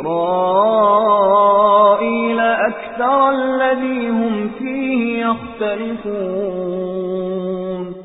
إسرائيل أكثر الذي هم فيه يختلفون.